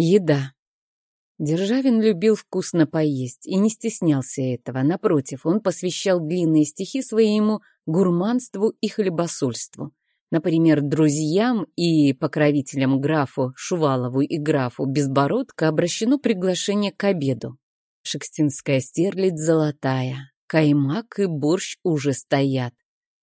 Еда. Державин любил вкусно поесть и не стеснялся этого. Напротив, он посвящал длинные стихи своему гурманству и хлебосольству. Например, друзьям и покровителям графу Шувалову и графу Безбородко обращено приглашение к обеду. Шекстинская стерлядь золотая, каймак и борщ уже стоят.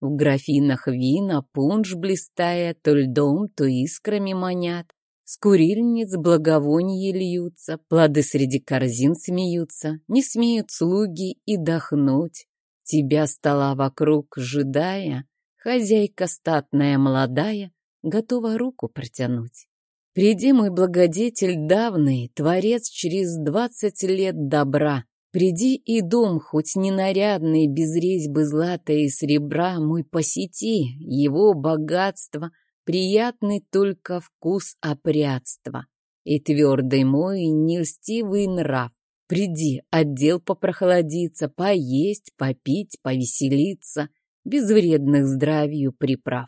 В графинах вина пунш блистая, то льдом, то искрами манят. С курильниц благовония льются, плоды среди корзин смеются, не смеют слуги и дохнуть. Тебя стола вокруг, жидая, хозяйка статная молодая, готова руку протянуть. Приди, мой благодетель давный, творец через двадцать лет добра, Приди и дом, хоть ненарядный, без резьбы злата и серебра, мой посети, его богатство — приятный только вкус опрятства. И твердый мой нельстивый нрав. Приди, отдел попрохладиться, поесть, попить, повеселиться, без вредных здравию приправ.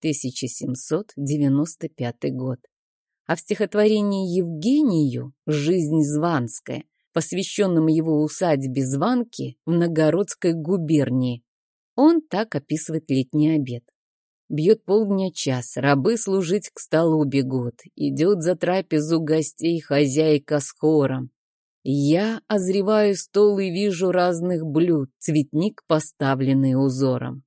1795 год. А в стихотворении Евгению «Жизнь Званская», посвященном его усадьбе Званки в Новгородской губернии, он так описывает летний обед. Бьет полдня час, рабы служить к столу бегут. Идет за трапезу гостей хозяйка с хором. Я озреваю стол и вижу разных блюд, цветник, поставленный узором.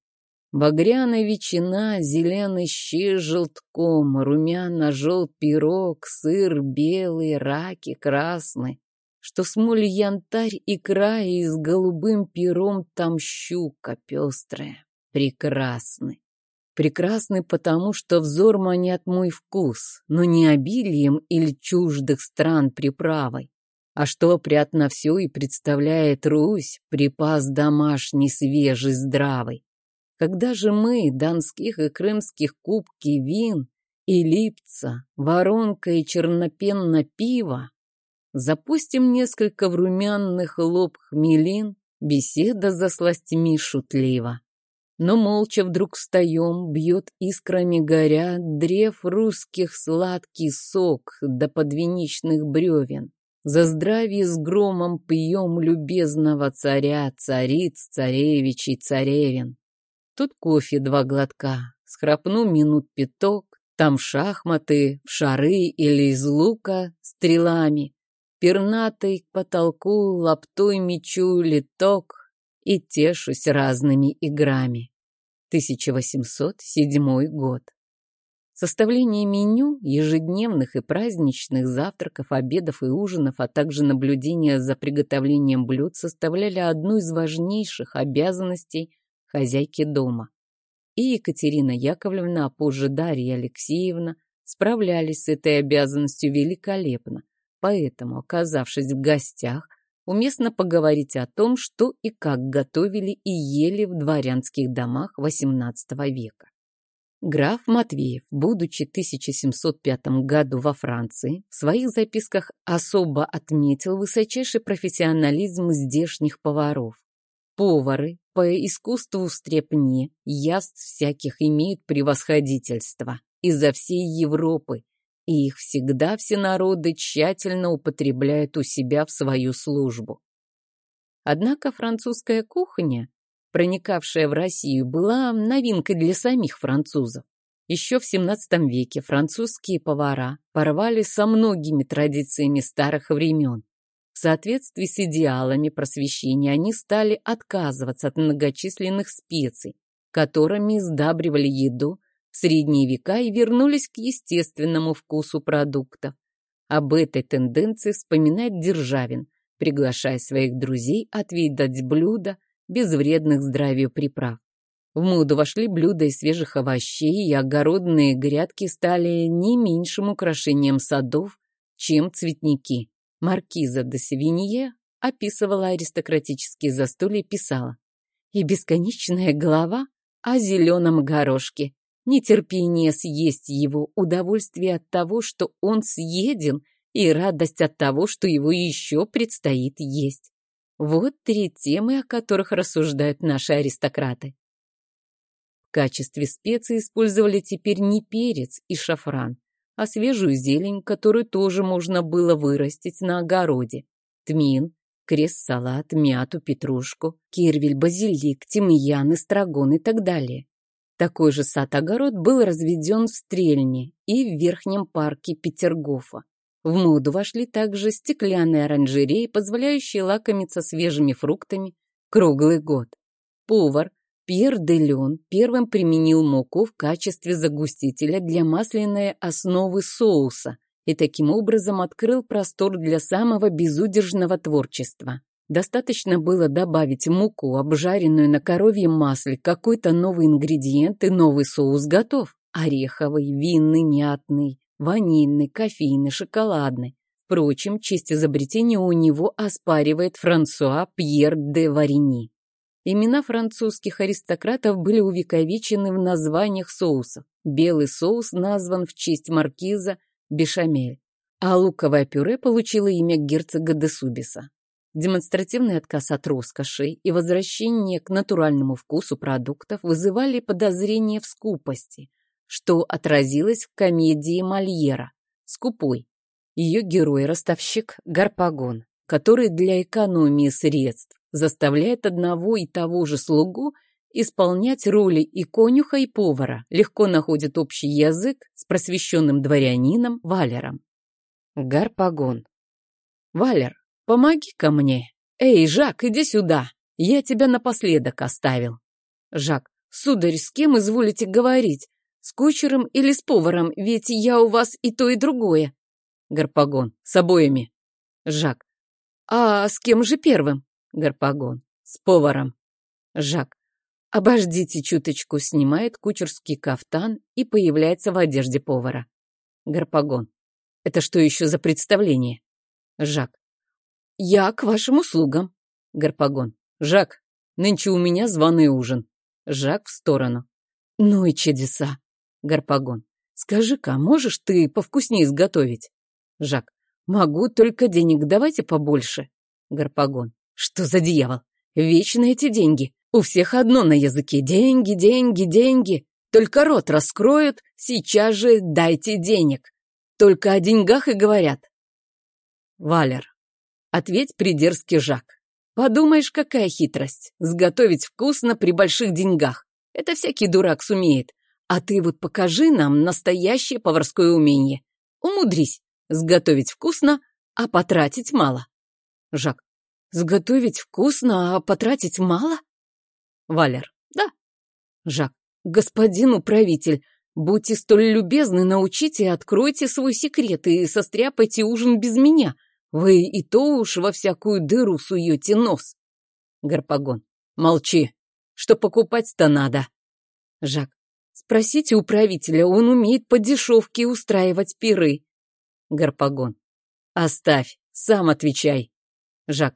Багряная ветчина, зеленый щи желтком, румяно-желт пирог, сыр белый, раки красный, что смоль янтарь и край и с голубым пером там щука пестрая, прекрасный. Прекрасны потому, что взор манят мой вкус, но не обилием или чуждых стран приправой, а что опрятно все и представляет Русь, припас домашний, свежий, здравый. Когда же мы, донских и крымских кубки вин, и липца, воронка и чернопенно пива, запустим несколько в румяных лоб хмелин, беседа за сластями шутливо. Но молча вдруг встаем, бьет искрами горя, Древ русских сладкий сок до подвенечных бревен. За здравие с громом пьем любезного царя, Цариц, царевичей, царевин. Тут кофе два глотка, схрапну минут пяток, Там шахматы, в шары или из лука стрелами, Пернатый к потолку лаптой мечу литок, и тешусь разными играми. 1807 год. Составление меню, ежедневных и праздничных завтраков, обедов и ужинов, а также наблюдение за приготовлением блюд составляли одну из важнейших обязанностей хозяйки дома. И Екатерина Яковлевна, а позже Дарья Алексеевна справлялись с этой обязанностью великолепно. Поэтому, оказавшись в гостях, уместно поговорить о том, что и как готовили и ели в дворянских домах XVIII века. Граф Матвеев, будучи в 1705 году во Франции, в своих записках особо отметил высочайший профессионализм здешних поваров. Повары по искусству в стрепне яств всяких имеют превосходительство изо всей Европы и их всегда все народы тщательно употребляют у себя в свою службу. Однако французская кухня, проникавшая в Россию, была новинкой для самих французов. Еще в XVII веке французские повара порвали со многими традициями старых времен. В соответствии с идеалами просвещения они стали отказываться от многочисленных специй, которыми сдабривали еду средние века и вернулись к естественному вкусу продуктов. Об этой тенденции вспоминает Державин, приглашая своих друзей отведать блюда без вредных здравию приправ. В моду вошли блюда из свежих овощей, и огородные грядки стали не меньшим украшением садов, чем цветники. Маркиза де Севинье описывала аристократические застолья и писала «И бесконечная голова о зеленом горошке, нетерпение съесть его, удовольствие от того, что он съеден, и радость от того, что его еще предстоит есть. Вот три темы, о которых рассуждают наши аристократы. В качестве специй использовали теперь не перец и шафран, а свежую зелень, которую тоже можно было вырастить на огороде. Тмин, крест-салат, мяту, петрушку, кирвель, базилик, тимьян, эстрагон и так далее. Такой же сад-огород был разведен в Стрельне и в Верхнем парке Петергофа. В моду вошли также стеклянные оранжереи, позволяющие лакомиться свежими фруктами круглый год. Повар Пьер де Леон первым применил муку в качестве загустителя для масляной основы соуса и таким образом открыл простор для самого безудержного творчества. Достаточно было добавить муку, обжаренную на коровьем масле, какой-то новый ингредиент, и новый соус готов. Ореховый, винный, мятный, ванильный, кофейный, шоколадный. Впрочем, честь изобретения у него оспаривает Франсуа Пьер де Варини. Имена французских аристократов были увековечены в названиях соусов. Белый соус назван в честь маркиза Бешамель, а луковое пюре получило имя герцога де Субиса. Демонстративный отказ от роскоши и возвращение к натуральному вкусу продуктов вызывали подозрения в скупости, что отразилось в комедии Мольера «Скупой». Ее герой-ростовщик Гарпагон, который для экономии средств заставляет одного и того же слугу исполнять роли и конюха, и повара, легко находит общий язык с просвещенным дворянином Валером. Гарпагон. «Валер, помоги-ка мне! Эй, Жак, иди сюда! Я тебя напоследок оставил!» Жак. «Сударь, с кем изволите говорить? С кучером или с поваром? Ведь я у вас и то, и другое!» Гарпагон. «С обоими!» Жак. «А с кем же первым?» Гарпагон. С поваром. Жак. Обождите чуточку, снимает кучерский кафтан и появляется в одежде повара. Гарпагон. Это что еще за представление? Жак. Я к вашим услугам. Гарпагон. Жак, нынче у меня званый ужин. Жак в сторону. Ну и чудеса. Гарпагон. Скажи-ка, можешь ты повкуснее изготовить? Жак. Могу, только денег давайте побольше. Гарпагон. Что за дьявол? Вечно эти деньги. У всех одно на языке. Деньги, деньги, деньги. Только рот раскроют, сейчас же дайте денег. Только о деньгах и говорят. Валер. Ответь придерзкий Жак. Подумаешь, какая хитрость. Сготовить вкусно при больших деньгах. Это всякий дурак сумеет. А ты вот покажи нам настоящее поварское умение. Умудрись. Сготовить вкусно, а потратить мало. Жак. Сготовить вкусно, а потратить мало? Валер. Да. Жак. Господин управитель, будьте столь любезны, научите и откройте свой секрет и состряпайте ужин без меня. Вы и то уж во всякую дыру суете нос. Гарпагон. Молчи. Что покупать-то надо? Жак. Спросите управителя, он умеет по дешевке устраивать пиры. Гарпагон. Оставь, сам отвечай. Жак.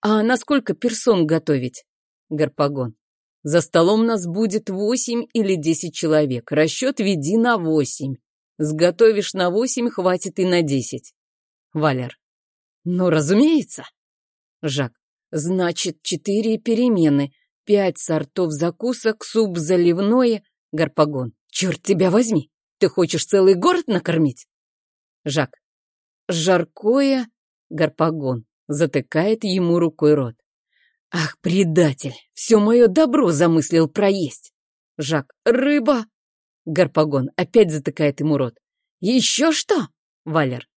А на сколько персон готовить? Гарпагон. За столом нас будет восемь или десять человек. Расчет веди на восемь. Сготовишь на восемь, хватит и на десять. Валер. Ну, разумеется. Жак. Значит, четыре перемены. Пять сортов закусок, суп заливное. Гарпагон. Черт тебя возьми. Ты хочешь целый город накормить? Жак. Жаркое. Гарпагон затыкает ему рукой рот. Ах, предатель, все мое добро замыслил проесть. Жак, рыба. Гарпагон опять затыкает ему рот. Еще что? Валер,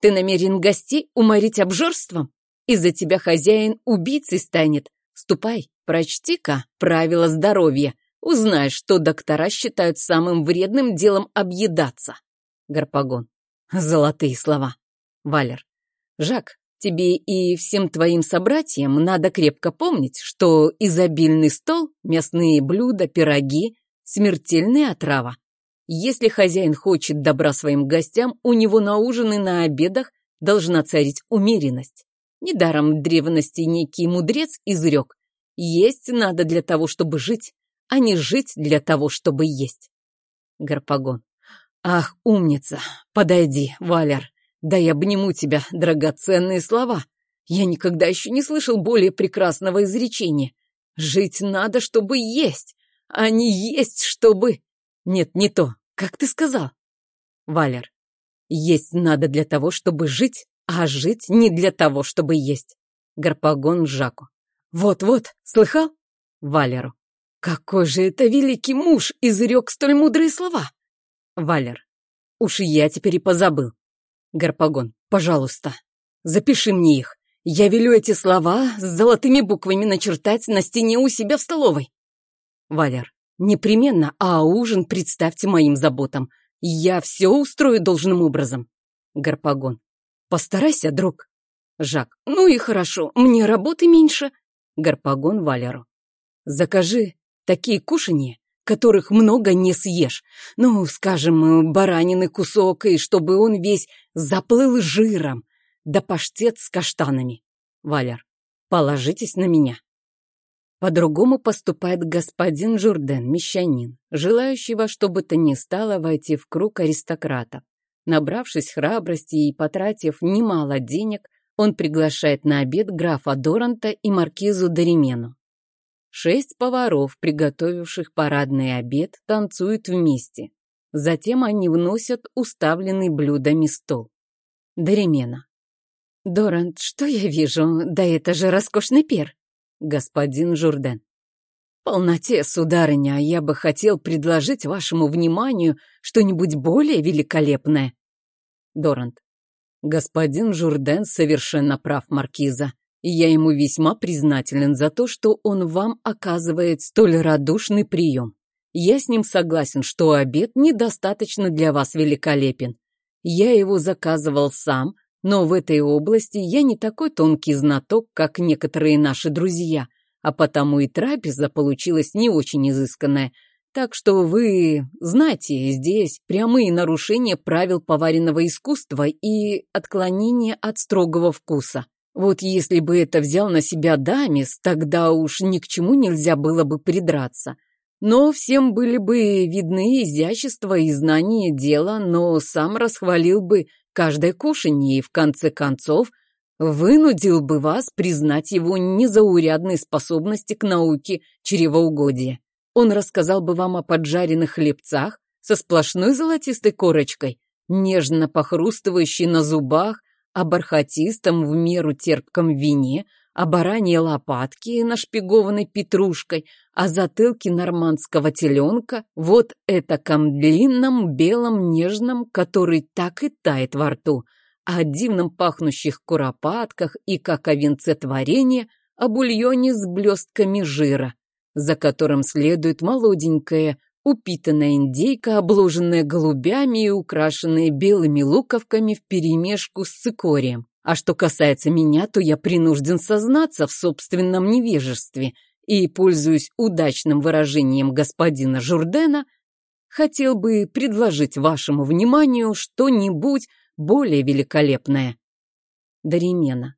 ты намерен гостей уморить обжорством? Из-за тебя хозяин убийцей станет. Ступай, прочти-ка правила здоровья. Узнаешь, что доктора считают самым вредным делом объедаться. Гарпагон. Золотые слова. Валер. Жак, Тебе и всем твоим собратьям надо крепко помнить, что изобильный стол, мясные блюда, пироги – смертельная отрава. Если хозяин хочет добра своим гостям, у него на ужин и на обедах должна царить умеренность. Недаром древности некий мудрец изрек «Есть надо для того, чтобы жить, а не жить для того, чтобы есть». Гарпагон. «Ах, умница! Подойди, Валер, да я обниму тебя, драгоценные слова. Я никогда еще не слышал более прекрасного изречения. Жить надо, чтобы есть, а не есть, чтобы... Нет, не то. Как ты сказал? Валер. Есть надо для того, чтобы жить, а жить не для того, чтобы есть. Гарпагон Жаку. Вот-вот, слыхал? Валеру. Какой же это великий муж изрек столь мудрые слова? Валер. Уж я теперь и позабыл. Гарпагон. Пожалуйста, запиши мне их. Я велю эти слова с золотыми буквами начертать на стене у себя в столовой. Валер. Непременно, а ужин представьте моим заботам. Я все устрою должным образом. Гарпагон. Постарайся, друг. Жак. Ну и хорошо, мне работы меньше. Гарпагон Валеру. Закажи такие кушанья, которых много не съешь. Ну, скажем, баранины кусок, и чтобы он весь заплыл жиром. Да паштет с каштанами. Валер. Положитесь на меня. По-другому поступает господин Журден, мещанин, желающий во что бы то ни стало войти в круг аристократов. Набравшись храбрости и потратив немало денег, он приглашает на обед графа Доранта и маркизу Доримену. Шесть поваров, приготовивших парадный обед, танцуют вместе. Затем они вносят уставленный блюдами стол. Доримена. «Дорант, что я вижу? Да это же роскошный пер!» Господин Журден. «Полноте, сударыня, я бы хотел предложить вашему вниманию что-нибудь более великолепное». Дорант. Господин Журден совершенно прав, Маркиза, и я ему весьма признателен за то, что он вам оказывает столь радушный прием. Я с ним согласен, что обед недостаточно для вас великолепен. Я его заказывал сам, но в этой области я не такой тонкий знаток, как некоторые наши друзья, а потому и трапеза получилась не очень изысканная. Так что вы знаете, здесь прямые нарушения правил поваренного искусства и отклонение от строгого вкуса. Вот если бы это взял на себя Дамис, тогда уж ни к чему нельзя было бы придраться. Но всем были бы видны изящество и знание дела, но сам расхвалил бы каждое кушанье и, в конце концов, вынудил бы вас признать его незаурядные способности к науке чревоугодия. Он рассказал бы вам о поджаренных хлебцах со сплошной золотистой корочкой, нежно похрустывающей на зубах, о бархатистом в меру терпком вине, о бараньей лопатке, нашпигованной петрушкой, о затылке нормандского теленка, вот этаком длинном, белом, нежном, который так и тает во рту, о дивном пахнущих куропатках и, как о венце творения, о бульоне с блестками жира, за которым следует молоденькая, упитанная индейка, обложенная голубями и украшенная белыми луковками вперемешку с цикорием. А что касается меня, то я принужден сознаться в собственном невежестве и, пользуясь удачным выражением господина Журдена, хотел бы предложить вашему вниманию что-нибудь более великолепное. Даримена.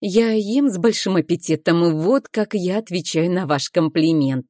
Я ем с большим аппетитом, и вот как я отвечаю на ваш комплимент.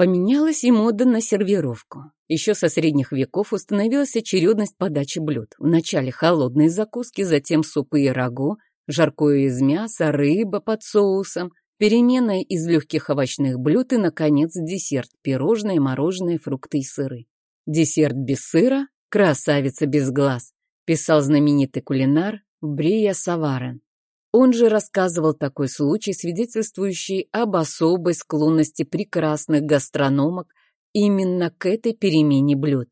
Поменялась и мода на сервировку. Еще со средних веков установилась очередность подачи блюд. Вначале холодные закуски, затем супы и рагу, жаркое из мяса, рыба под соусом, перемена из легких овощных блюд и, наконец, десерт – пирожные, мороженое, фрукты и сыры. Десерт без сыра – красавица без глаз, писал знаменитый кулинар Брия Саварен. Он же рассказывал такой случай, свидетельствующий об особой склонности прекрасных гастрономок именно к этой перемене блюд.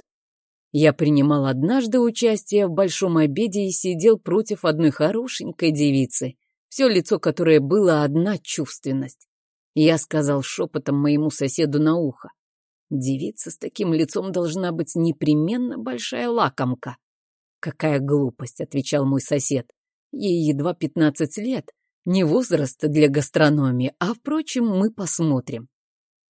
Я принимал однажды участие в большом обеде и сидел против одной хорошенькой девицы, все лицо которой было одна чувственность. Я сказал шепотом моему соседу на ухо. Девица с таким лицом должна быть непременно большая лакомка. «Какая глупость», — отвечал мой сосед. Ей едва пятнадцать лет. Не возраст для гастрономии, а, впрочем, мы посмотрим.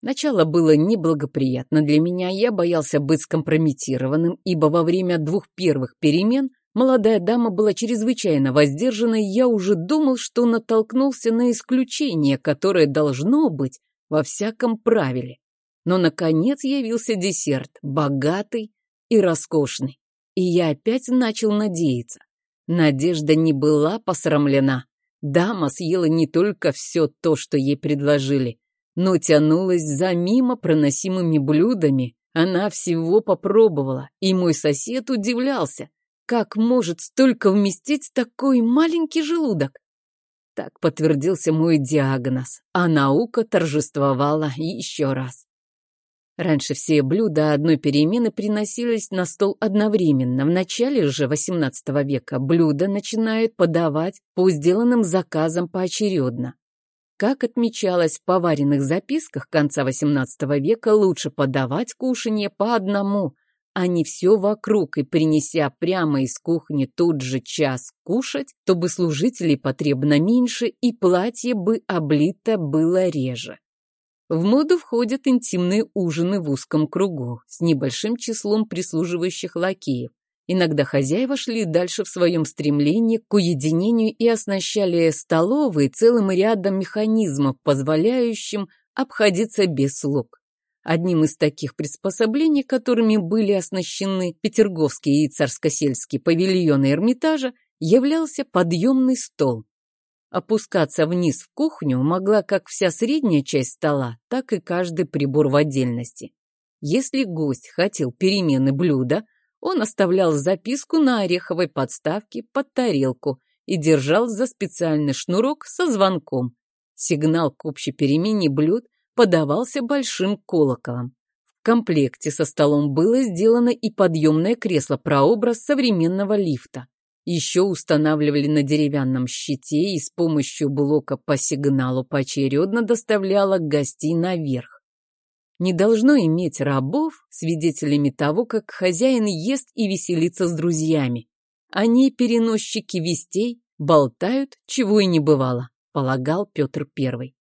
Начало было неблагоприятно для меня, я боялся быть скомпрометированным, ибо во время двух первых перемен молодая дама была чрезвычайно воздержана, и я уже думал, что натолкнулся на исключение, которое должно быть во всяком правиле. Но, наконец, явился десерт, богатый и роскошный, и я опять начал надеяться. Надежда не была посрамлена. Дама съела не только все то, что ей предложили, но тянулась за мимо проносимыми блюдами. Она всего попробовала, и мой сосед удивлялся. как может столько вместить такой маленький желудок? Так подтвердился мой диагноз, а наука торжествовала еще раз. Раньше все блюда одной перемены приносились на стол одновременно. В начале же XVIII века блюда начинают подавать по сделанным заказам поочередно. Как отмечалось в поваренных записках конца XVIII века, лучше подавать кушанье по одному, а не все вокруг, и принеся прямо из кухни тот же час кушать, то бы служителей потребно меньше, и платье бы облито было реже. В моду входят интимные ужины в узком кругу с небольшим числом прислуживающих лакеев. Иногда хозяева шли дальше в своем стремлении к уединению и оснащали столовые целым рядом механизмов, позволяющим обходиться без слуг. Одним из таких приспособлений, которыми были оснащены Петерговские и Царскосельские павильоны Эрмитажа, являлся подъемный стол, Опускаться вниз в кухню могла как вся средняя часть стола, так и каждый прибор в отдельности. Если гость хотел перемены блюда, он оставлял записку на ореховой подставке под тарелку и держал за специальный шнурок со звонком. Сигнал к общей перемене блюд подавался большим колоколом. В комплекте со столом было сделано и подъемное кресло-прообраз современного лифта. Еще устанавливали на деревянном щите и с помощью блока по сигналу поочередно доставляла гостей наверх. Не должно иметь рабов свидетелями того, как хозяин ест и веселится с друзьями. Они, переносчики вестей, болтают, чего и не бывало, полагал Петр I.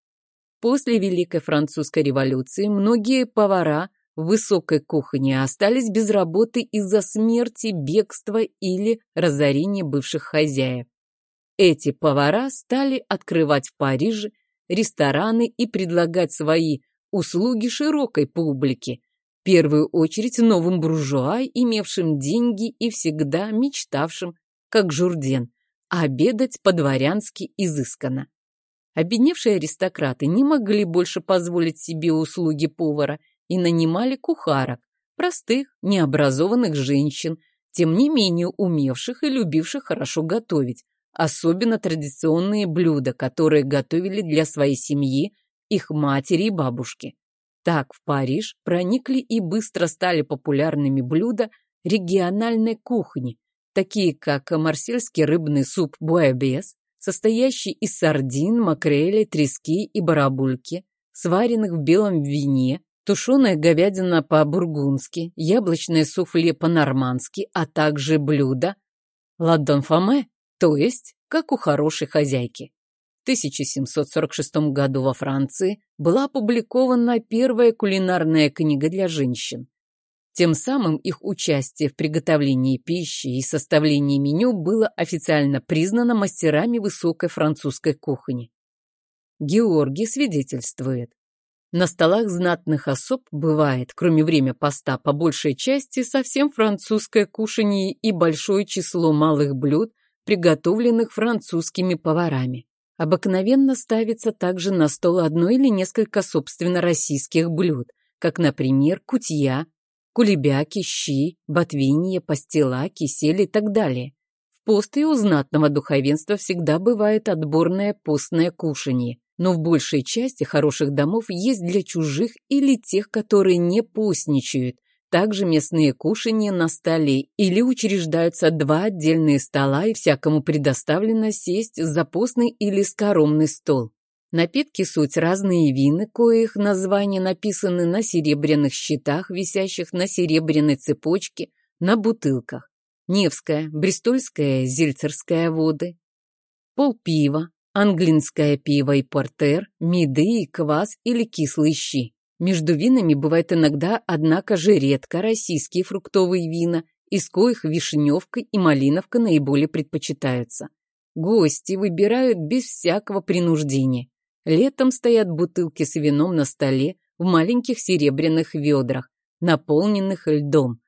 После Великой Французской революции многие повара в высокой кухне остались без работы из-за смерти, бегства или разорения бывших хозяев. Эти повара стали открывать в Париже рестораны и предлагать свои услуги широкой публике, в первую очередь новым буржуа, имевшим деньги и всегда мечтавшим, как Журден, обедать по-дворянски изысканно. Обедневшие аристократы не могли больше позволить себе услуги повара – и нанимали кухарок, простых, необразованных женщин, тем не менее умевших и любивших хорошо готовить, особенно традиционные блюда, которые готовили для своей семьи их матери и бабушки. Так в Париж проникли и быстро стали популярными блюда региональной кухни, такие как марсельский рыбный суп буэбес, состоящий из сардин, макрели, трески и барабульки, сваренных в белом вине, тушеная говядина по-бургундски, яблочное суфле по-нормански, а также блюдо ладон фаме, то есть как у хорошей хозяйки. В 1746 году во Франции была опубликована первая кулинарная книга для женщин. Тем самым их участие в приготовлении пищи и составлении меню было официально признано мастерами высокой французской кухни. Георгий свидетельствует, на столах знатных особ бывает, кроме время поста, по большей части совсем французское кушанье и большое число малых блюд, приготовленных французскими поварами. Обыкновенно ставится также на стол одно или несколько собственно российских блюд, как, например, кутья, кулебяки, щи, ботвинье, пастила, кисель и так далее. В пост и у знатного духовенства всегда бывает отборное постное кушанье, но в большей части хороших домов есть для чужих или тех, которые не постничают. Также местные кушанья на столе или учреждаются два отдельные стола и всякому предоставлено сесть за постный или скоромный стол. Напитки суть разные вина, коих названия написаны на серебряных щитах, висящих на серебряной цепочке, на бутылках. Невская, Бристольская, Зильцерская воды. Полпива, англинское пиво и портер, меды и квас или кислые щи. Между винами бывает иногда, однако же редко, российские фруктовые вина, из коих вишневка и малиновка наиболее предпочитаются. Гости выбирают без всякого принуждения. Летом стоят бутылки с вином на столе в маленьких серебряных ведрах, наполненных льдом.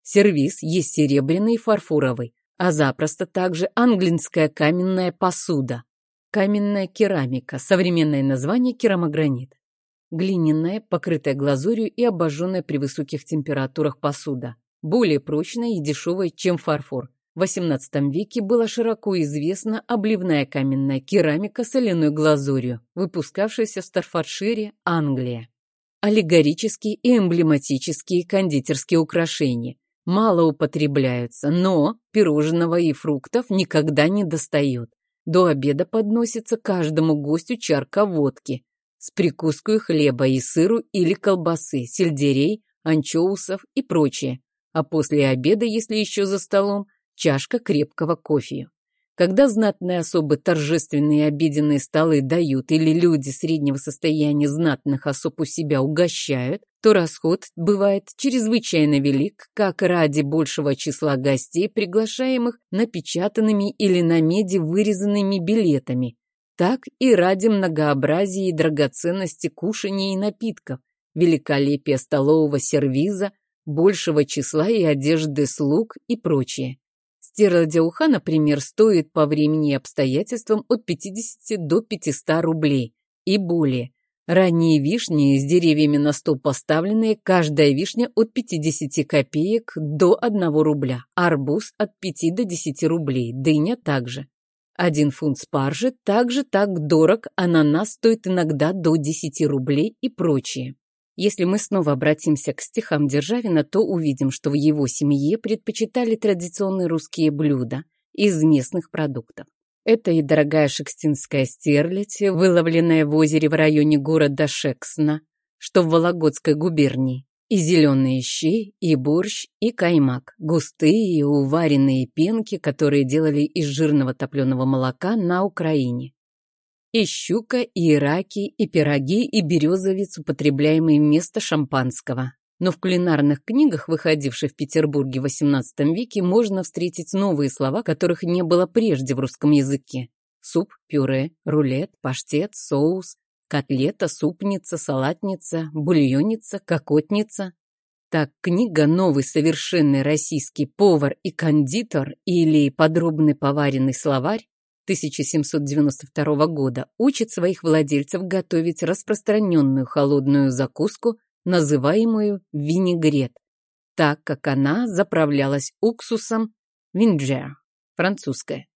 Сервиз есть серебряный и фарфоровый, а запросто также англинская каменная посуда. Каменная керамика, современное название керамогранит. Глиняная, покрытая глазурью и обожженная при высоких температурах посуда. Более прочная и дешевая, чем фарфор. В XVIII веке была широко известна обливная каменная керамика с соляной глазурью, выпускавшаяся в Старфордшире, Англия. Аллегорические и эмблематические кондитерские украшения мало употребляются, но пирожного и фруктов никогда не достает. До обеда подносится каждому гостю чарка водки с прикуской хлеба и сыру или колбасы, сельдерей, анчоусов и прочее. А после обеда, если еще за столом, чашка крепкого кофе. Когда знатные особы торжественные обеденные столы дают или люди среднего состояния знатных особ у себя угощают, то расход бывает чрезвычайно велик, как ради большего числа гостей, приглашаемых напечатанными или на меди вырезанными билетами, так и ради многообразия и драгоценности кушаний и напитков, великолепия столового сервиза, большего числа и одежды слуг и прочее. Стиральдя уха, например, стоит по времени и обстоятельствам от 50 до 500 рублей и более. Ранние вишни с деревьями на стол поставленные, каждая вишня от 50 копеек до 1 рубля, арбуз от 5 до 10 рублей, дыня также. Один фунт спаржи также так дорог, ананас стоит иногда до 10 рублей и прочее. Если мы снова обратимся к стихам Державина, то увидим, что в его семье предпочитали традиционные русские блюда из местных продуктов. Это и дорогая шекстинская стерлядь, выловленная в озере в районе города Шексна, что в Вологодской губернии, и зеленые щи, и борщ, и каймак, густые уваренные пенки, которые делали из жирного топленого молока на Украине. И щука, и раки, и пироги, и березовец, употребляемые вместо шампанского. Но в кулинарных книгах, выходивших в Петербурге в XVIII веке, можно встретить новые слова, которых не было прежде в русском языке. Суп, пюре, рулет, паштет, соус, котлета, супница, салатница, бульонница, кокотница. Так книга «Новый совершенный российский повар и кондитер» или «Подробный поваренный словарь» 1792 года учит своих владельцев готовить распространенную холодную закуску, называемую винегрет, так как она заправлялась уксусом винджер, французская.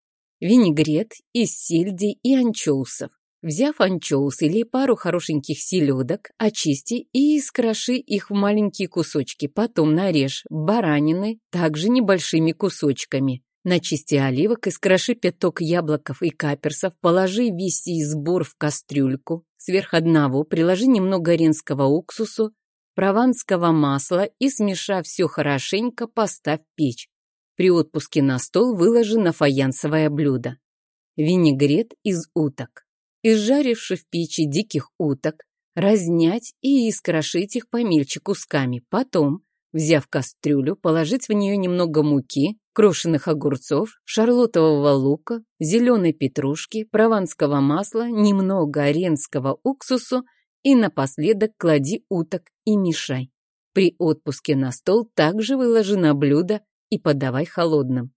Винегрет из сельди и анчоусов. Взяв анчоус или пару хорошеньких селедок, очисти и искроши их в маленькие кусочки, потом нарежь баранины также небольшими кусочками. Начисти оливок, искроши пяток яблоков и каперсов, положи весь сбор в кастрюльку. Сверх одного приложи немного ренского уксусу, прованского масла и, смешав все хорошенько, поставь печь. При отпуске на стол выложи на фаянсовое блюдо. Винегрет из уток. Изжаривши в печи диких уток, разнять и искрошить их помельче кусками. Потом, взяв кастрюлю, положить в нее немного муки, крошенных огурцов, шарлотового лука, зеленой петрушки, прованского масла, немного оренского уксусу и напоследок клади уток и мешай. При отпуске на стол также выложи на блюдо и подавай холодным.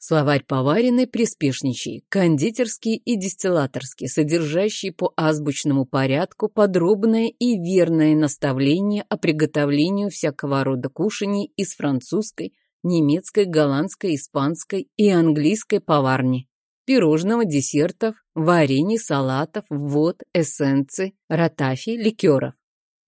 Словарь поваренный приспешничий, кондитерский и дистиллаторский, содержащий по азбучному порядку подробное и верное наставление о приготовлении всякого рода кушаний из французской, немецкой, голландской, испанской и английской поварни, пирожного, десертов, варений, салатов, вод, эссенций, ротафий, ликеров.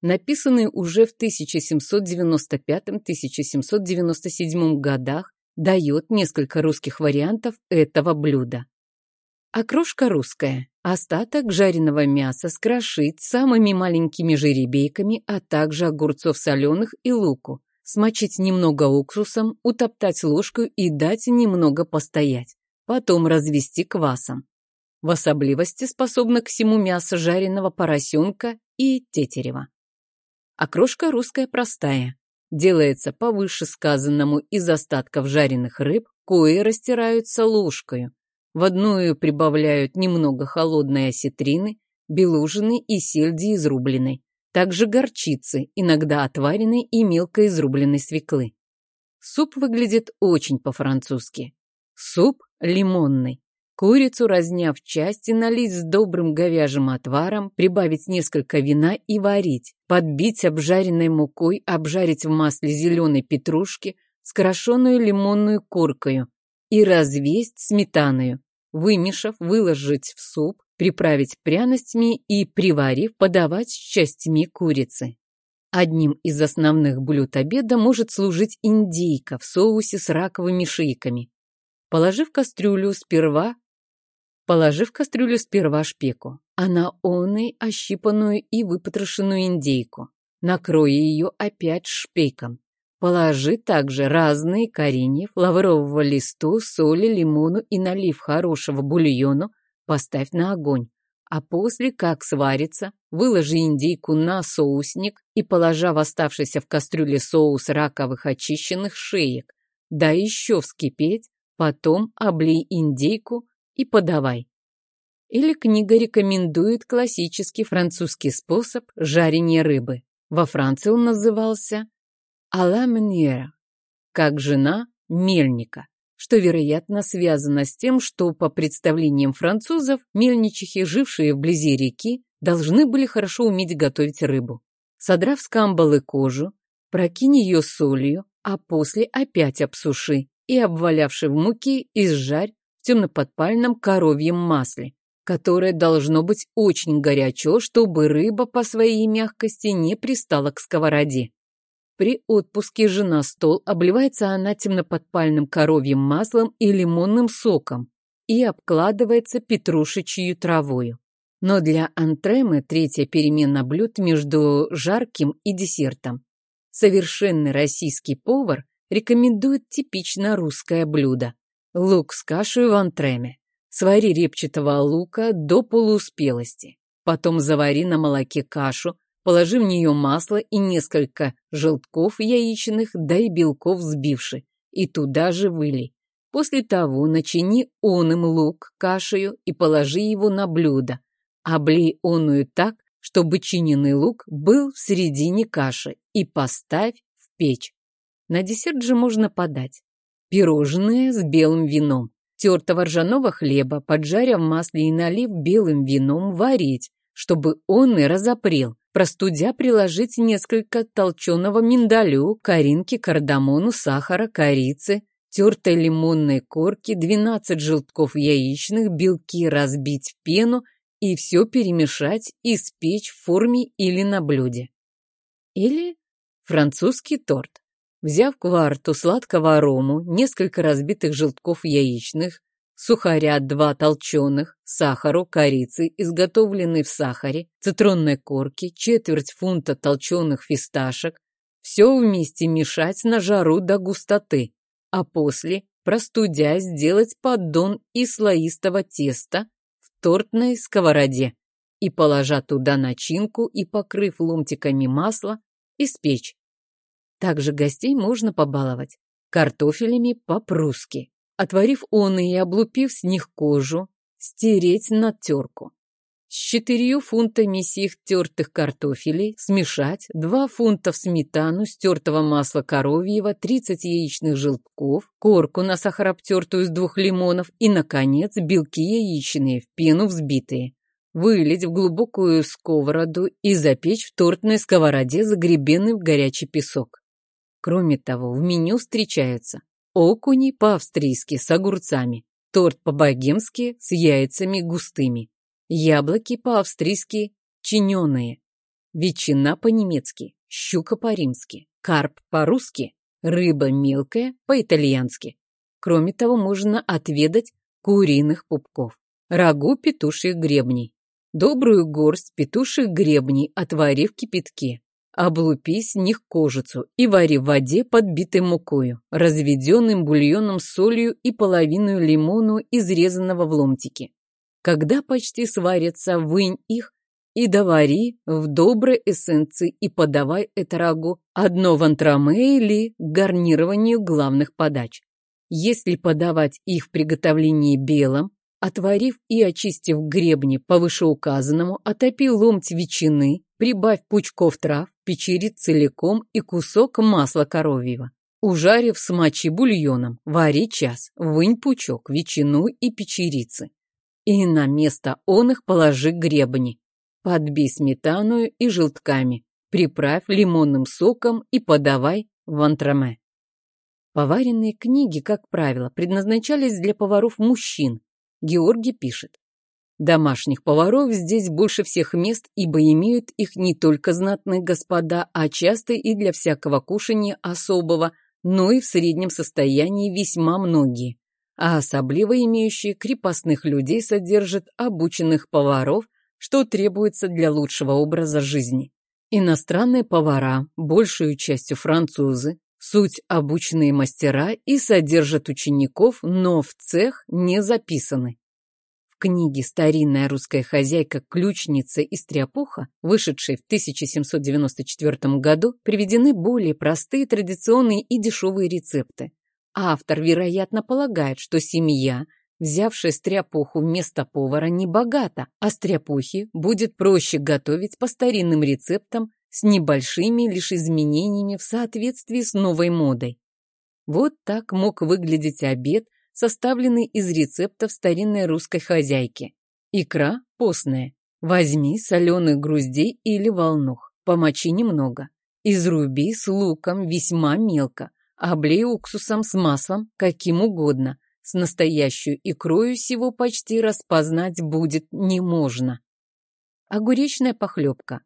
Написанный уже в 1795-1797 годах, дает несколько русских вариантов этого блюда. Окрошка русская. Остаток жареного мяса скрошить самыми маленькими жеребейками, а также огурцов соленых и луку смочить немного уксусом, утоптать ложкой и дать немного постоять. Потом развести квасом. В особливости способно к всему мясо жареного поросенка и тетерева. Окрошка русская простая. Делается по вышесказанному из остатков жареных рыб, кои растираются ложкою. В одну прибавляют немного холодной осетрины, белужины и сельди изрубленной также горчицы, иногда отваренной и мелко изрубленной свеклы. Суп выглядит очень по-французски. Суп лимонный. Курицу разняв части, налить с добрым говяжьим отваром, прибавить несколько вина и варить. Подбить обжаренной мукой, обжарить в масле зеленой петрушки, с крашеную лимонную коркою и развесть сметаною, вымешав, выложить в суп, приправить пряностями и, приварив, подавать с частями курицы. Одним из основных блюд обеда может служить индейка в соусе с раковыми шейками. Положив кастрюлю сперва, положив кастрюлю сперва шпеку, а на оной ощипанную и выпотрошенную индейку. Накрой ее опять шпейком. Положи также разные кореньев, лаврового листу, соли, лимону и налив хорошего бульону, поставь на огонь а после, как сварится, выложи индейку на соусник и, положа в оставшийся в кастрюле соус раковых очищенных шеек, да еще вскипеть, потом облей индейку и подавай. Или книга рекомендует классический французский способ жарения рыбы. Во Франции он назывался «à la как жена мельника что, вероятно, связано с тем, что, по представлениям французов, мельничихи, жившие вблизи реки, должны были хорошо уметь готовить рыбу. Содрав с камбалы кожу, прокинь ее солью, а после опять обсуши и, обвалявши в муке, изжарь в темноподпальном коровьем масле, которое должно быть очень горячо, чтобы рыба по своей мягкости не пристала к сковороде. При отпуске жена стол обливается она темноподпальным коровьим маслом и лимонным соком и обкладывается петрушечью травою. Но для антремы третья перемена блюд между жарким и десертом. Совершенный российский повар рекомендует типично русское блюдо. Лук с кашей в антреме. Свари репчатого лука до полуспелости. Потом завари на молоке кашу, Положи в нее масло и несколько желтков яичных, да и белков взбивши, и туда же вылей. После того начини он им лук кашею и положи его на блюдо. Облей оную так, чтобы чиненный лук был в середине каши и поставь в печь. На десерт же можно подать пирожные с белым вином, тертого ржаного хлеба, поджаря в масле и налив белым вином варить, чтобы он и разопрел. Простудя приложить несколько толченого миндалю, коринки, кардамону, сахара, корицы, тертой лимонной корки, 12 желтков яичных, белки разбить в пену и все перемешать и спечь в форме или на блюде. Или французский торт. Взяв кварту сладкого арому, несколько разбитых желтков яичных, сухаря два толченых, сахару, корицы, изготовленной в сахаре, цитронной корки, четверть фунта толченых фисташек. Все вместе мешать на жару до густоты, а после, простудя, сделать поддон из слоистого теста в тортной сковороде и, положа туда начинку и покрыв ломтиками масла, испечь. Также гостей можно побаловать картофелями по-прусски отварив он и облупив с них кожу, стереть на терку. С четырью фунтами сих тертых картофелей смешать 2 фунта в сметану, стертого масла коровьего, 30 яичных желтков, корку на сахар обтертую из двух лимонов и, наконец, белки яичные в пену взбитые. Вылить в глубокую сковороду и запечь в тортной сковороде, загребенной в горячий песок. Кроме того, в меню встречаются окуни по-австрийски с огурцами, торт по-богемски с яйцами густыми, яблоки по-австрийски чиненые, ветчина по-немецки, щука по-римски, карп по-русски, рыба мелкая по-итальянски. Кроме того, можно отведать куриных пупков, рагу петушьих гребней, добрую горсть петушьих гребней отвари в кипятке, Облупи с них кожицу и вари в воде, подбитой мукою, разведенным бульоном с солью и половину лимону, изрезанного в ломтики. Когда почти сварятся, вынь их и довари в доброй эссенции и подавай это рагу одно в антраме или гарнированию главных подач. Если подавать их в приготовлении белым, отварив и очистив гребни по вышеуказанному, отопи ломть ветчины, прибавь пучков трав, печери целиком и кусок масла коровьего. Ужарив, смочи бульоном, вари час, вынь пучок, ветчину и печерицы. И на место он их положи гребни. Подбей сметаную и желтками, приправь лимонным соком и подавай в антраме. Поваренные книги, как правило, предназначались для поваров-мужчин. Георгий пишет. Домашних поваров здесь больше всех мест, ибо имеют их не только знатные господа, а часто и для всякого кушания особого, но и в среднем состоянии весьма многие. А особливо имеющие крепостных людей содержат обученных поваров, что требуется для лучшего образа жизни. Иностранные повара, большую частью французы, суть обученные мастера и содержат учеников, но в цех не записаны. В книге «Старинная русская хозяйка, ключница и стряпуха», вышедшей в 1794 году, приведены более простые, традиционные и дешевые рецепты. Автор, вероятно, полагает, что семья – взявшая стряпуху вместо повара, не богата, а стряпухи будет проще готовить по старинным рецептам с небольшими лишь изменениями в соответствии с новой модой. Вот так мог выглядеть обед, составленный из рецептов старинной русской хозяйки. Икра постная. Возьми соленых груздей или волнух. Помочи немного. Изруби с луком весьма мелко. Облей уксусом с маслом, каким угодно. С настоящую икрою всего почти распознать будет не можно. Огуречная похлебка.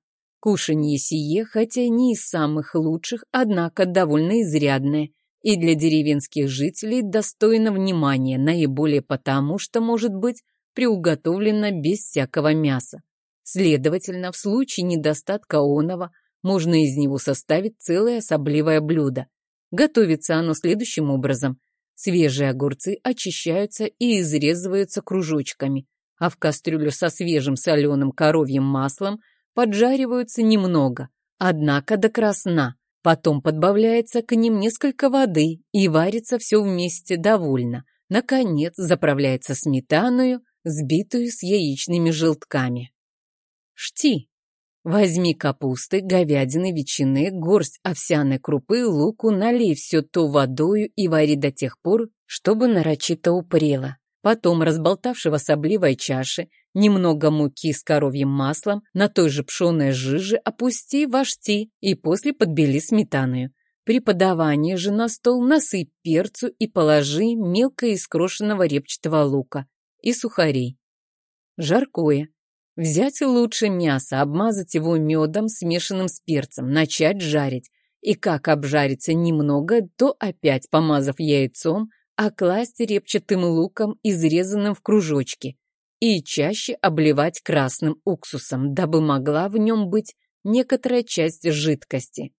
Кушанье сие, хотя не из самых лучших, однако довольно изрядное и для деревенских жителей достойно внимания, наиболее потому, что может быть приуготовлено без всякого мяса. Следовательно, в случае недостатка оного можно из него составить целое особливое блюдо. Готовится оно следующим образом. Свежие огурцы очищаются и изрезываются кружочками, а в кастрюлю со свежим соленым коровьим маслом поджариваются немного, однако до красна. Потом подбавляется к ним несколько воды и варится все вместе довольно. Наконец заправляется сметаною, сбитую с яичными желтками. Шти. Возьми капусты, говядины, ветчины, горсть овсяной крупы, луку, налей все то водою и вари до тех пор, чтобы нарочито упрело. Потом, разболтавшего с чаши, немного муки с коровьим маслом, на той же пшеной жиже опусти в ашти и после подбели сметаною. При подавании же на стол насыпь перцу и положи мелко искрошенного репчатого лука и сухарей. Жаркое. Взять лучше мясо, обмазать его медом, смешанным с перцем, начать жарить. И как обжарится немного, то опять, помазав яйцом, окласть репчатым луком, изрезанным в кружочки, и чаще обливать красным уксусом, дабы могла в нем быть некоторая часть жидкости.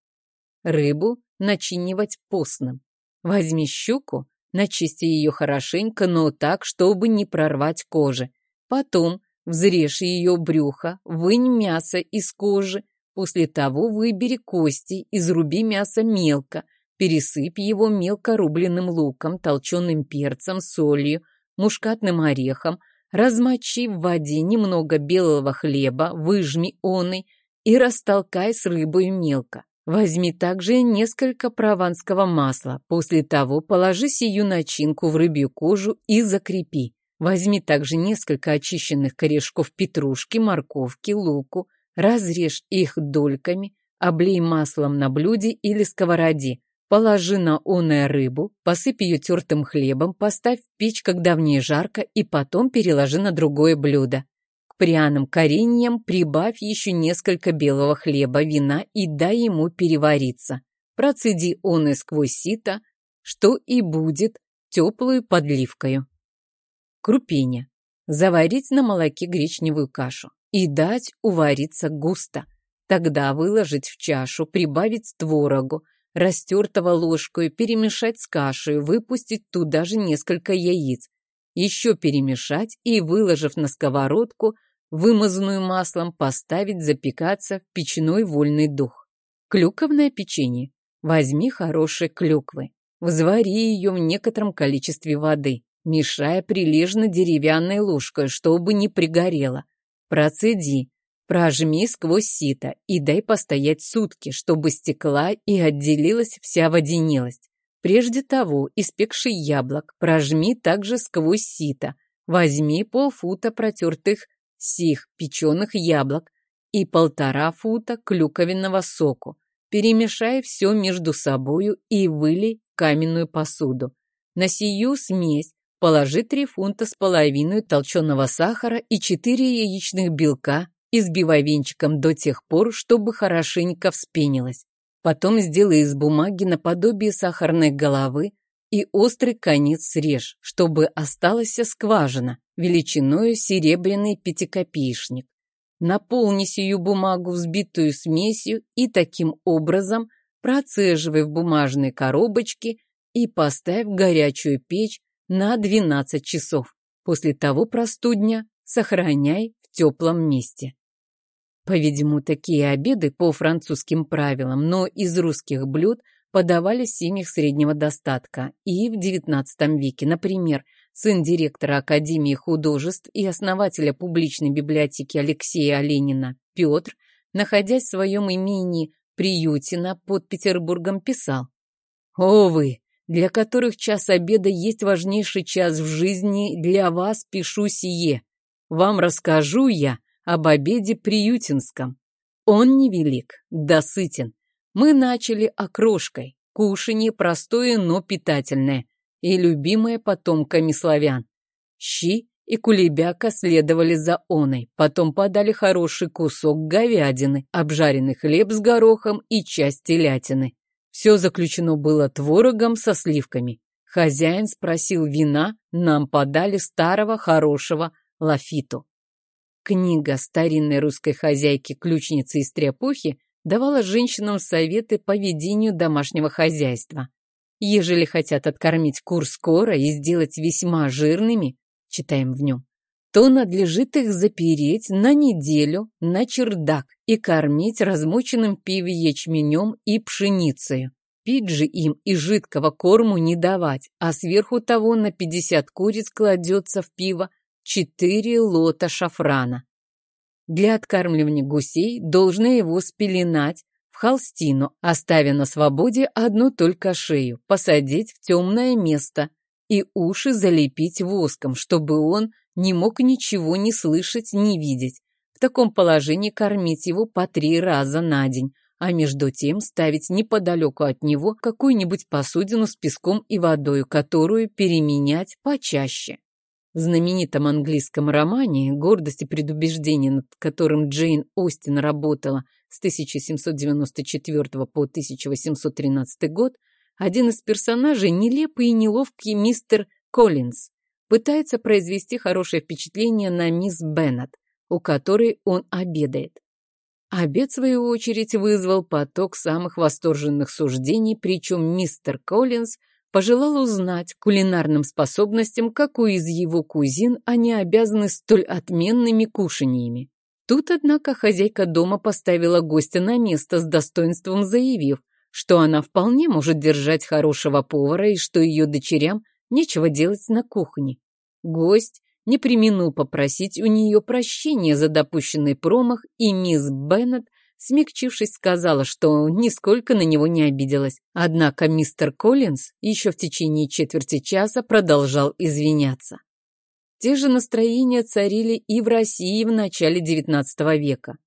Рыбу начинивать постным. Возьми щуку, начисти ее хорошенько, но так, чтобы не прорвать кожи. Потом Взрежь ее брюхо, вынь мясо из кожи, после того выбери кости, изруби мясо мелко, пересыпь его мелко рубленным луком, толченым перцем, солью, мушкатным орехом, размочи в воде немного белого хлеба, выжми оный и растолкай с рыбой мелко. Возьми также несколько прованского масла, после того положи сию начинку в рыбью кожу и закрепи. Возьми также несколько очищенных корешков петрушки, морковки, луку, разрежь их дольками, облей маслом на блюде или сковороде, положи на оное рыбу, посыпь ее тертым хлебом, поставь в печь, когда в ней жарко, и потом переложи на другое блюдо. К пряным кореньям прибавь еще несколько белого хлеба, вина и дай ему перевариться. Процеди он сквозь сито, что и будет теплую подливкою крупине, заварить на молоке гречневую кашу и дать увариться густо. Тогда выложить в чашу, прибавить творогу, растертого ложкой, перемешать с кашей, выпустить туда же несколько яиц, еще перемешать и, выложив на сковородку, вымазанную маслом, поставить запекаться в печной вольный дух. Клюковное печенье. Возьми хорошие клюквы. Взвари ее в некотором количестве воды мешая прилежно деревянной ложкой, чтобы не пригорело. Процеди, прожми сквозь сито и дай постоять сутки, чтобы стекла и отделилась вся водянилость. Прежде того, испекший яблок прожми также сквозь сито. Возьми полфута протертых сих печеных яблок и полтора фута клюковинного соку. Перемешай все между собою и вылей каменную посуду. На сию смесь положи 3 фунта с половиной толченого сахара и 4 яичных белка и сбивай венчиком до тех пор, чтобы хорошенько вспенилось. Потом сделай из бумаги наподобие сахарной головы и острый конец срежь, чтобы осталась скважина величиною серебряный пятикопеечник. Наполни сию бумагу взбитую смесью и таким образом процеживай в бумажной коробочке и поставь в горячую печь на 12 часов. После того простудня сохраняй в теплом месте. По-видимому, такие обеды по французским правилам, но из русских блюд подавались в семьях среднего достатка. И в XIX веке, например, сын директора Академии художеств и основателя публичной библиотеки Алексея Оленина Петр, находясь в своем имении Приютина под Петербургом, писал «О вы, для которых час обеда есть важнейший час в жизни, для вас пишу сие. Вам расскажу я об обеде приютинском. Он невелик, досытен. Мы начали окрошкой, кушанье простое, но питательное и любимое потомками славян. Щи и кулебяка следовали за оной, потом подали хороший кусок говядины, обжаренный хлеб с горохом и часть телятины. Все заключено было творогом со сливками. Хозяин спросил вина, нам подали старого хорошего лафиту. Книга старинной русской хозяйки-ключницы из Тряпухи давала женщинам советы по ведению домашнего хозяйства. Ежели хотят откормить кур скоро и сделать весьма жирными, читаем в нем, то надлежит их запереть на неделю на чердак и кормить размоченным пиве ячменем и пшеницей. Пить же им и жидкого корму не давать, а сверху того на 50 куриц кладется в пиво 4 лота шафрана. Для откармливания гусей должны его спеленать в холстину, оставя на свободе одну только шею, посадить в темное место и уши залепить воском, чтобы он не мог ничего не слышать, не видеть. В таком положении кормить его по три раза на день, а между тем ставить неподалеку от него какую-нибудь посудину с песком и водой, которую переменять почаще. Знаменитом английском романе «Гордость и предубеждение», над которым Джейн Остин работала с 1794 по 1813 год, один из персонажей, нелепый и неловкий мистер Коллинз, пытается произвести хорошее впечатление на мисс Беннет, у которой он обедает. Обед, в свою очередь, вызвал поток самых восторженных суждений, причем мистер Коллинз – пожелал узнать кулинарным способностям, какой из его кузин они обязаны столь отменными кушаньями. Тут, однако, хозяйка дома поставила гостя на место с достоинством заявив, что она вполне может держать хорошего повара и что ее дочерям нечего делать на кухне. Гость не преминул попросить у нее прощения за допущенный промах, и мисс Беннет смягчившись, сказала, что нисколько на него не обиделась. Однако мистер Коллинз еще в течение четверти часа продолжал извиняться. Те же настроения царили и в России в начале XIX века.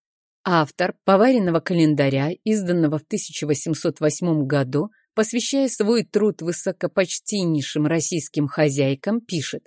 Автор поваренного календаря, изданного в 1808 году, посвящая свой труд высокопочтеннейшим российским хозяйкам, пишет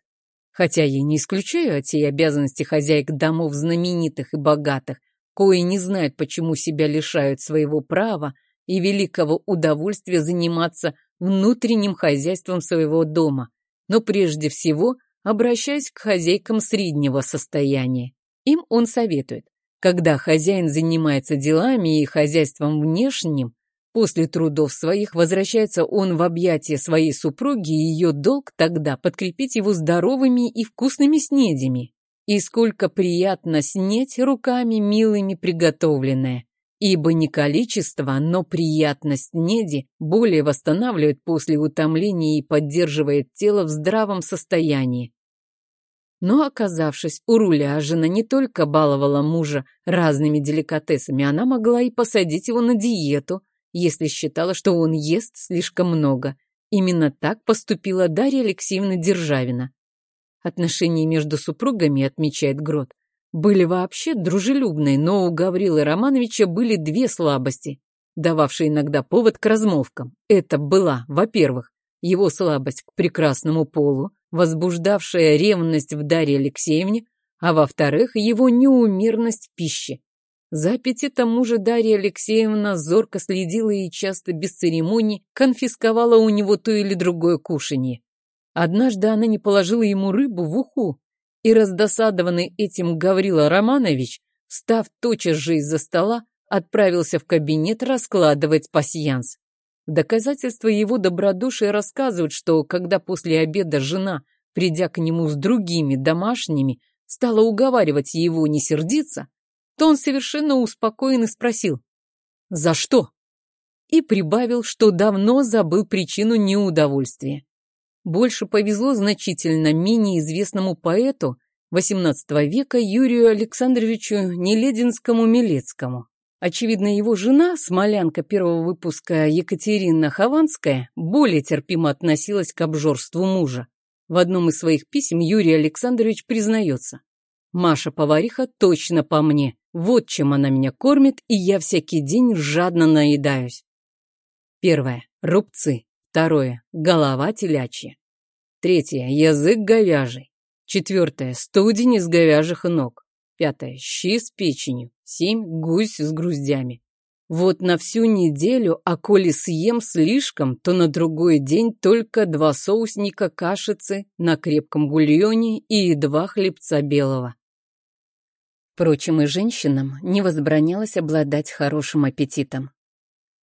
Хотя я не исключаю от сей обязанности хозяек домов знаменитых и богатых, кои не знают, почему себя лишают своего права и великого удовольствия заниматься внутренним хозяйством своего дома, но прежде всего обращаясь к хозяйкам среднего состояния. Им он советует, когда хозяин занимается делами и хозяйством внешним, после трудов своих возвращается он в объятия своей супруги, и ее долг тогда подкрепить его здоровыми и вкусными снедями. И сколько приятно снеть руками милыми приготовленное, ибо не количество, но приятность неди более восстанавливает после утомления и поддерживает тело в здравом состоянии. Но, оказавшись у руля, жена не только баловала мужа разными деликатесами, она могла и посадить его на диету, если считала, что он ест слишком много. Именно так поступила Дарья Алексеевна Державина. Отношения между супругами, отмечает Грот, были вообще дружелюбные, но у Гаврилы Романовича были две слабости, дававшие иногда повод к размолвкам. Это была, во-первых, его слабость к прекрасному полу, возбуждавшая ревность в Дарье Алексеевне, а во-вторых, его неумерность в пище. За аппетитом мужа Дарья Алексеевна зорко следила и часто без церемоний конфисковала у него то или другое кушанье. Однажды она не положила ему рыбу в уху, и раздосадованный этим Гаврила Романович, став тотчас же из-за стола, отправился в кабинет раскладывать пасьянс. Доказательства его добродушия рассказывают, что когда после обеда жена, придя к нему с другими домашними, стала уговаривать его не сердиться, то он совершенно успокоен и спросил «За что?» и прибавил, что давно забыл причину неудовольствия. Больше повезло значительно менее известному поэту XVIII века Юрию Александровичу Нелединскому-Милецкому. Очевидно, его жена, смолянка первого выпуска Екатерина Хованская, более терпимо относилась к обжорству мужа. В одном из своих писем Юрий Александрович признается. «Маша-повариха точно по мне. Вот чем она меня кормит, и я всякий день жадно наедаюсь». Первое. Рубцы. Второе. Голова телячья. Третье. Язык говяжий. Четвертое. Студень из говяжьих ног. Пятое. Щи с печенью семь гусь с груздями. Вот на всю неделю, а коли съем слишком, то на другой день только два соусника кашицы на крепком бульоне и два хлебца белого. Впрочем, и женщинам не возбранялось обладать хорошим аппетитом.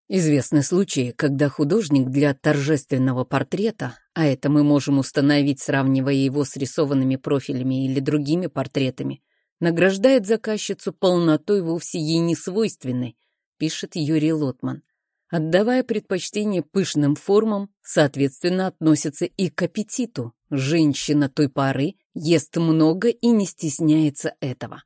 Известны случаи, когда художник для торжественного портрета, а это мы можем установить, сравнивая его с рисованными профилями или другими портретами, награждает заказчицу полнотой вовсе ей не свойственной, пишет Юрий Лотман. Отдавая предпочтение пышным формам, соответственно, относится и к аппетиту. Женщина той поры ест много и не стесняется этого.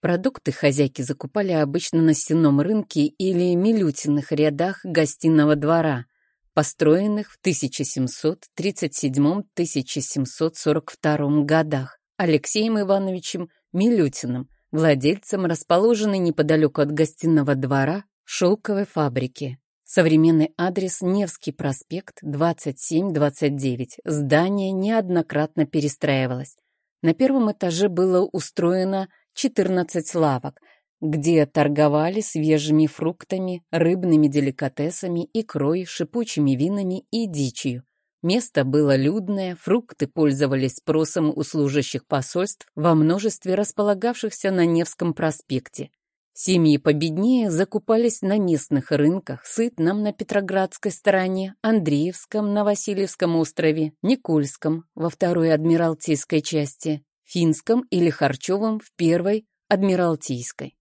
Продукты хозяйки закупали обычно на стенном рынке или милютиных рядах гостиного двора, построенных в 1737-1742 годах Алексеем Ивановичем Милютиным, владельцем расположенной неподалеку от гостиного двора шелковой фабрики. Современный адрес Невский проспект, 2729. Здание неоднократно перестраивалось. На первом этаже было устроено 14 лавок, где торговали свежими фруктами, рыбными деликатесами, икрой, шипучими винами и дичью. Место было людное, фрукты пользовались спросом у служащих посольств во множестве располагавшихся на Невском проспекте. Семьи победнее закупались на местных рынках, Сытном на Петроградской стороне, Андреевском на Васильевском острове, Никольском во второй адмиралтейской части, Финском или Харчевом в первой адмиралтейской.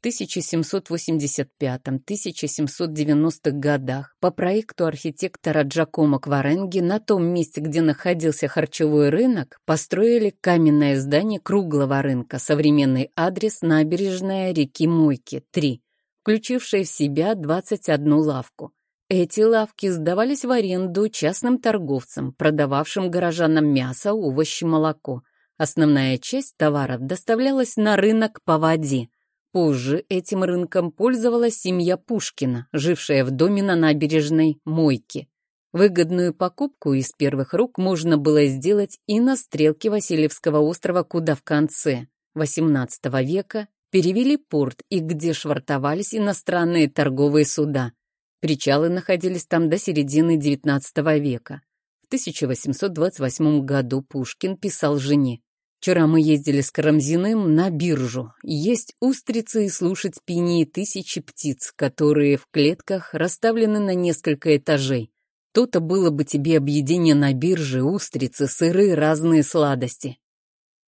1785-1790 годах по проекту архитектора Джакомо Кваренги на том месте, где находился харчевой рынок, построили каменное здание круглого рынка, современный адрес набережная реки Мойки, 3, включившее в себя 21 лавку. Эти лавки сдавались в аренду частным торговцам, продававшим горожанам мясо, овощи, молоко. Основная часть товаров доставлялась на рынок по воде – Позже этим рынком пользовалась семья Пушкина, жившая в доме на набережной Мойке. Выгодную покупку из первых рук можно было сделать и на стрелке Васильевского острова, куда в конце XVIII века перевели порт и где швартовались иностранные торговые суда. Причалы находились там до середины XIX века. В 1828 году Пушкин писал жене Вчера мы ездили с Карамзиным на биржу. Есть устрицы и слушать пение тысячи птиц, которые в клетках расставлены на несколько этажей. То-то было бы тебе объедение на бирже, устрицы, сыры, разные сладости.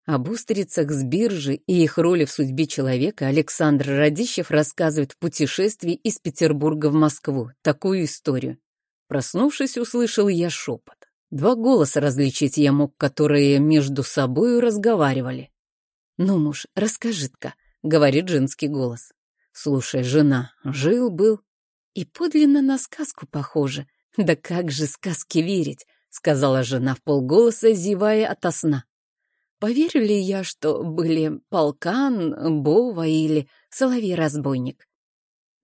Об устрицах с биржи и их роли в судьбе человека Александр Радищев рассказывает в путешествии из Петербурга в Москву такую историю. Проснувшись, услышал я шепот. Два голоса различить я мог, которые между собою разговаривали. «Ну, муж, расскажи-ка», — говорит женский голос. «Слушай, жена, жил-был». «И подлинно на сказку похоже. Да как же сказки верить?» — сказала жена в полголоса, зевая ото сна. Поверю ли я, что были полкан, бова или соловей-разбойник?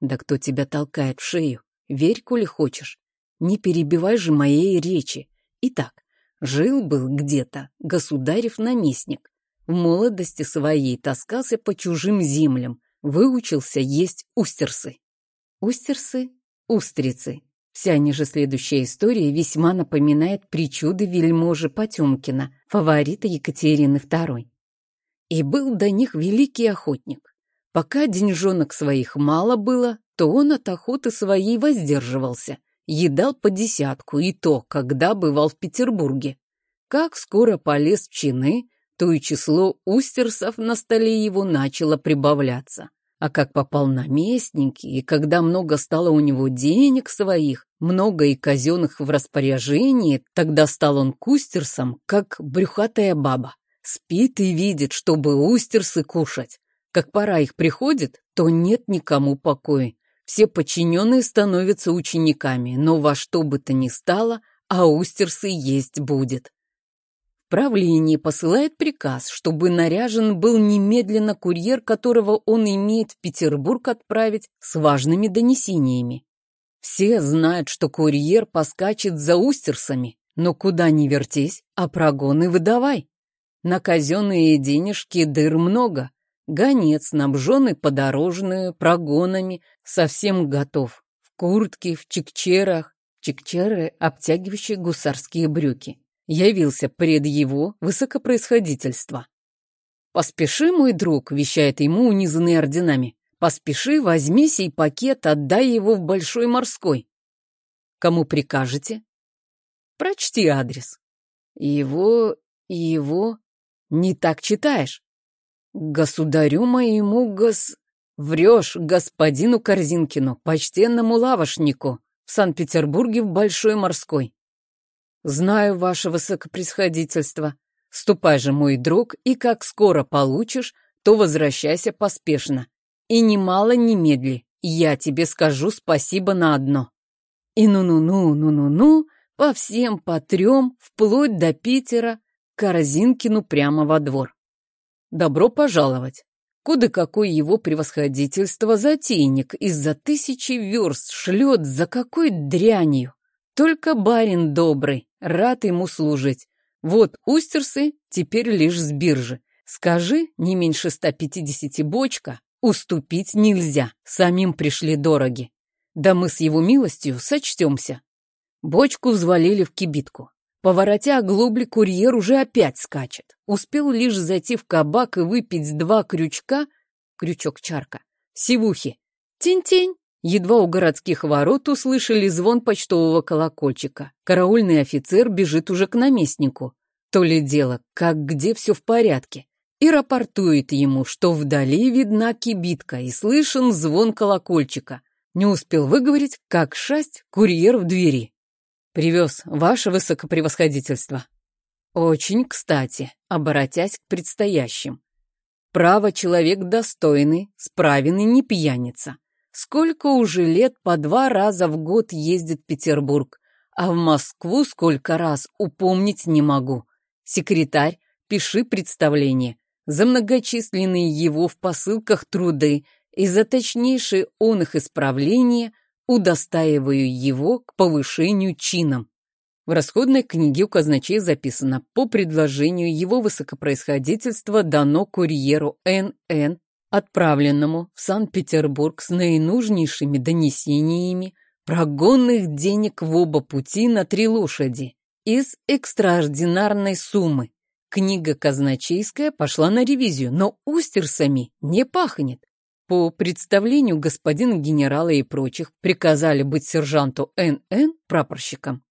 Да кто тебя толкает в шею? Верь, коли хочешь. не перебивай же моей речи. Итак, жил-был где-то государев наместник. В молодости своей таскался по чужим землям, выучился есть устерсы. Устерсы – устрицы. Вся ниже следующая история весьма напоминает причуды вельможи Потемкина, фаворита Екатерины II. И был до них великий охотник. Пока деньжонок своих мало было, то он от охоты своей воздерживался, едал по десятку, и то, когда бывал в Петербурге. Как скоро полез в чины, то и число устерсов на столе его начало прибавляться. А как попал наместники, и когда много стало у него денег своих, много и казенных в распоряжении, тогда стал он кустерсом, как брюхатая баба. Спит и видит, чтобы устерсы кушать. Как пора их приходит, то нет никому покоя. Все подчиненные становятся учениками, но во что бы то ни стало, а устерсы есть будет. Правление посылает приказ, чтобы наряжен был немедленно курьер, которого он имеет в Петербург отправить с важными донесениями. Все знают, что курьер поскачет за устерсами, но куда ни вертись, а прогоны выдавай. На казенные денежки дыр много. Гонец, снабженный подорожную, прогонами, совсем готов. В куртке, в чекчерах. Чекчеры, обтягивающие гусарские брюки явился пред его высокопроисходительство. «Поспеши, мой друг», — вещает ему унизанный орденами, «поспеши, возьми сей пакет, отдай его в Большой морской». «Кому прикажете?» «Прочти адрес». «Его... его... не так читаешь». «Государю моему гос...» «Врешь господину Корзинкину, почтенному лавошнику, в Санкт-Петербурге в Большой морской». «Знаю, ваше высокопресходительство. Ступай же, мой друг, и как скоро получишь, то возвращайся поспешно. И немало немедли, я тебе скажу спасибо на одно. И ну-ну-ну, ну-ну-ну, по всем по трем, вплоть до Питера, Корзинкину прямо во двор. Добро пожаловать. Куда какой его превосходительство затейник из-за тысячи верст шлет за какой дрянью. Только барин добрый, рад ему служить. Вот устерсы теперь лишь с биржи. Скажи, не меньше 150 бочка, уступить нельзя, самим пришли дороги. Да мы с его милостью сочтемся. Бочку взвалили в кибитку. Поворотя оглобли, курьер уже опять скачет. Успел лишь зайти в кабак и выпить два крючка, крючок-чарка, сивухи. Тень-тень, Едва у городских ворот услышали звон почтового колокольчика. Караульный офицер бежит уже к наместнику. То ли дело, как где все в порядке. И рапортует ему, что вдали видна кибитка и слышен звон колокольчика. Не успел выговорить, как шасть курьер в двери. «Привез, ваше высокопревосходительство». Очень кстати, оборотясь к предстоящим. Право человек достойный, справенный не пьяница. Сколько уже лет по два раза в год ездит Петербург, а в Москву сколько раз упомнить не могу. Секретарь, пиши представление. За многочисленные его в посылках труды и за точнейшее он их исправление удостаиваю его к повышению чинам. В расходной книге у казначей записано «По предложению его высокопроисходительства дано курьеру Н.Н отправленному в Санкт-Петербург с наинужнейшими донесениями прогонных денег в оба пути на три лошади из экстраординарной суммы. Книга казначейская пошла на ревизию, но устерсами не пахнет. По представлению господина генерала и прочих приказали быть сержанту Н.Н. прапорщиком.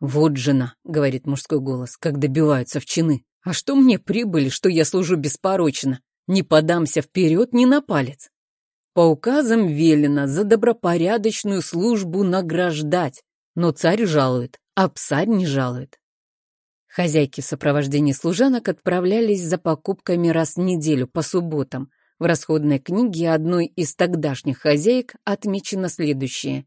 «Вот жена», — говорит мужской голос, как добиваются в чины. «А что мне прибыли, что я служу беспорочно? Не подамся вперед ни на палец. По указам велено за добропорядочную службу награждать, но царь жалует, а псарь не жалует. Хозяйки в служанок отправлялись за покупками раз в неделю по субботам. В расходной книге одной из тогдашних хозяек отмечено следующее.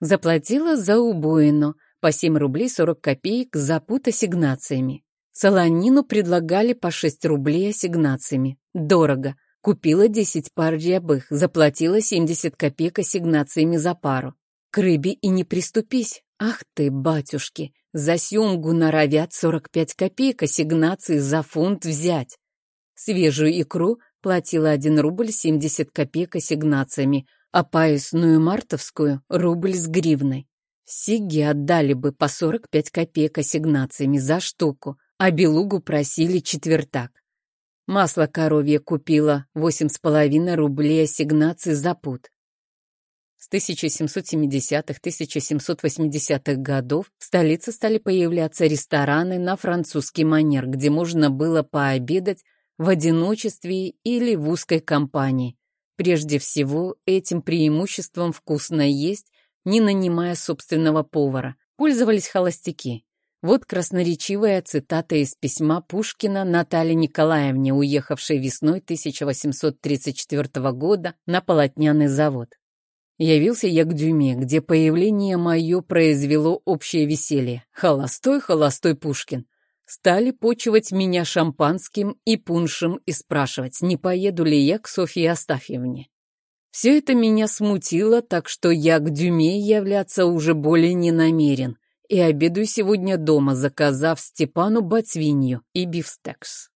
Заплатила за убоину по 7 рублей 40 копеек за пут ассигнациями. Солонину предлагали по 6 рублей ассигнациями. Дорого. Купила 10 пар рябых, заплатила 70 копеек ассигнациями за пару. к рыбе и не приступись. Ах ты, батюшки, за сёмгу норовят 45 копеек ассигнации за фунт взять. Свежую икру платила 1 рубль 70 копеек ассигнациями, а поясную мартовскую — рубль с гривной. Сиги отдали бы по 45 копеек ассигнациями за штуку, а белугу просили четвертак. Масло коровье купила 8,5 рублей ассигнации за пуд. С 1770-1780-х годов в столице стали появляться рестораны на французский манер, где можно было пообедать в одиночестве или в узкой компании. Прежде всего, этим преимуществом вкусно есть, не нанимая собственного повара. Пользовались холостяки. Вот красноречивая цитата из письма Пушкина Наталье Николаевне, уехавшей весной 1834 года на полотняный завод. Явился я к Дюме, где появление мое произвело общее веселье. Холостой, холостой Пушкин. Стали почивать меня шампанским и пуншем и спрашивать, не поеду ли я к Софье Астафьевне. Все это меня смутило, так что я к Дюме являться уже более не намерен и обедаю сегодня дома, заказав Степану Ботвинью и бифстекс.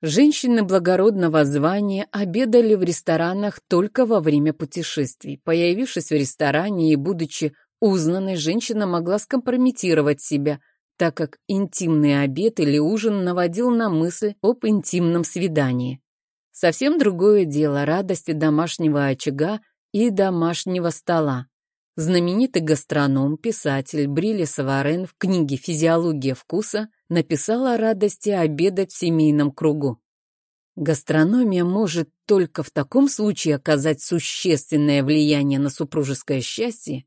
Женщины благородного звания обедали в ресторанах только во время путешествий. Появившись в ресторане и будучи узнанной, женщина могла скомпрометировать себя, так как интимный обед или ужин наводил на мысль об интимном свидании. Совсем другое дело радости домашнего очага и домашнего стола. Знаменитый гастроном, писатель Брилли Саварен в книге «Физиология вкуса» написал о радости обедать в семейном кругу. Гастрономия может только в таком случае оказать существенное влияние на супружеское счастье,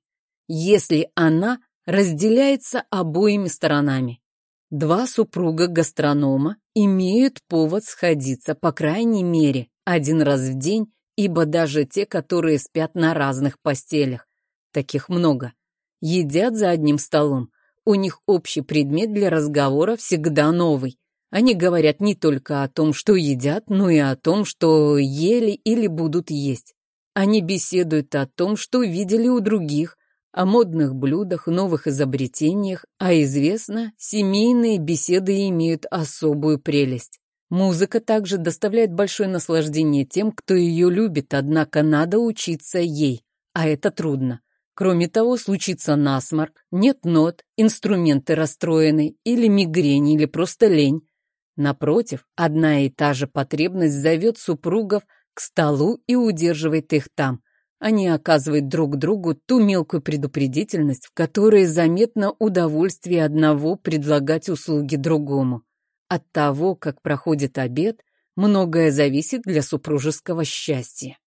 если она разделяется обоими сторонами. Два супруга гастронома имеют повод сходиться, по крайней мере, один раз в день, ибо даже те, которые спят на разных постелях, таких много, едят за одним столом. У них общий предмет для разговора всегда новый. Они говорят не только о том, что едят, но и о том, что ели или будут есть. Они беседуют о том, что видели у других, о модных блюдах, новых изобретениях, а известно, семейные беседы имеют особую прелесть. Музыка также доставляет большое наслаждение тем, кто ее любит, однако надо учиться ей, а это трудно. Кроме того, случится насморк, нет нот, инструменты расстроены, или мигрень, или просто лень. Напротив, одна и та же потребность зовет супругов к столу и удерживает их там. Они оказывают друг другу ту мелкую предупредительность, в которой заметно удовольствие одного предлагать услуги другому. От того, как проходит обед, многое зависит для супружеского счастья.